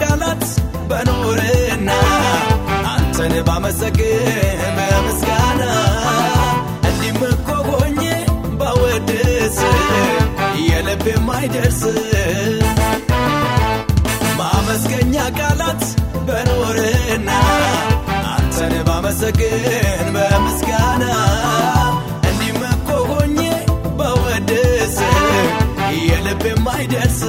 ቃላት በኖርና አንተን ባመሰግን በምስጋና እንዲመኮጎኝ ባወድስ የልብ የማይደርስ ማመስገኛ ቃላት በኖርና አንተን ባመሰግን በምስጋና እንዲመኮጎኝ ባወድስ የልብ የማይደርስ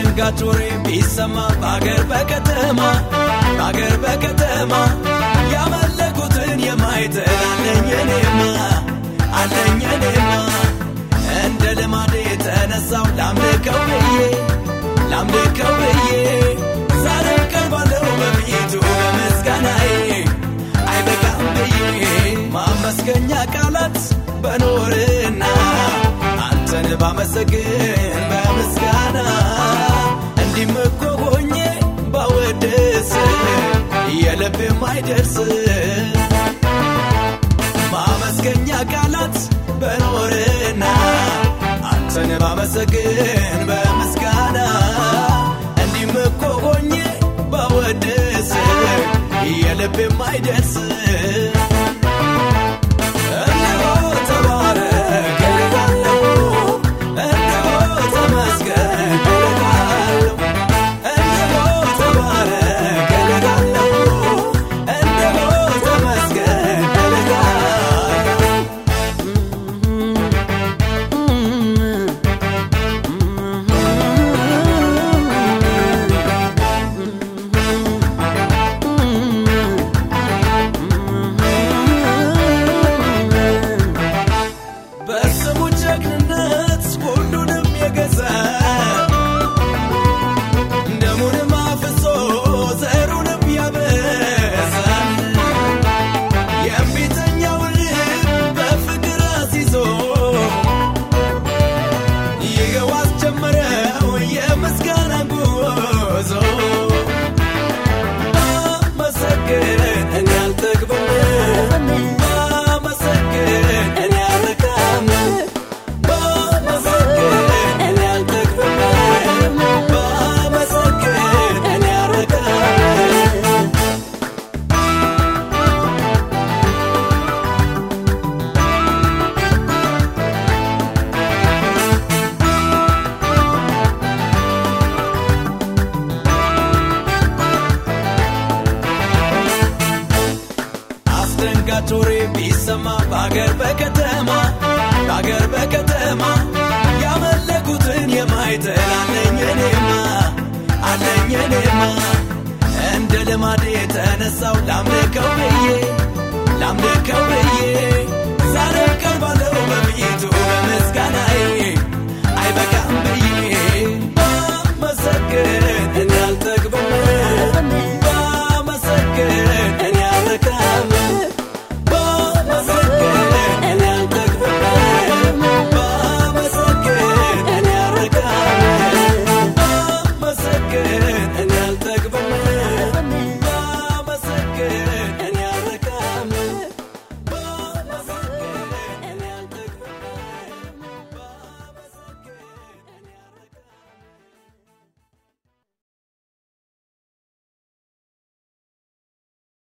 አስደንጋጭ ወሬ ቢሰማ በአገር በከተማ በአገር በከተማ ያመለኩትን የማይጥል አለኝ እኔማ አለኝ እኔማ። እንደ ልማዴ የተነሳው ላምልከው ብዬ ላምልከው ብዬ ዛሬም ቀርባለሁ በፊቱ በምስጋናዬ። አይበቃም ብዬ ማመስገኛ ቃላት በኖርና አንተን ባመሰግን የማይደርስ ማመስገኛ ቃላት በኖርና አንተን ባመሰግን በምስጋና እንዲህም እኮ ሆኜ ባወድስ የልብ የማይደርስ እንደ ልማዴ የተነሳው ላምልከው ብዬ ላምልከው